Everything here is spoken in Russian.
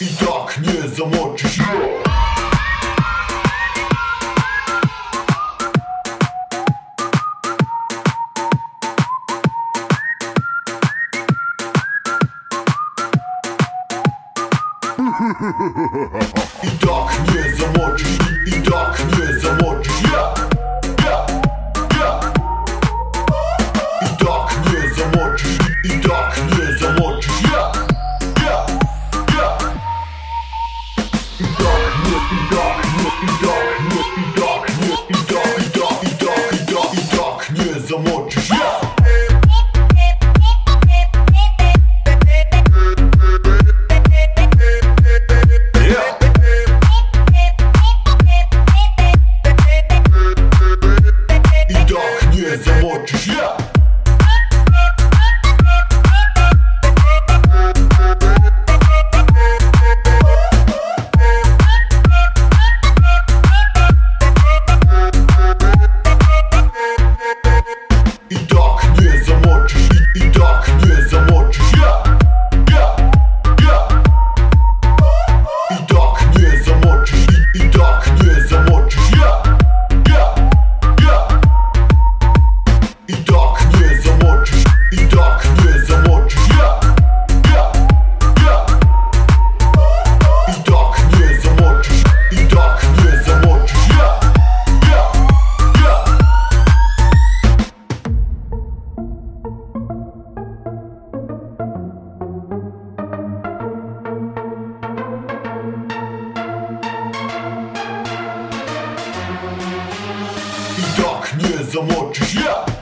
И так не замочишь ее. И так не замочишь God. I tak nie zamoczysz ja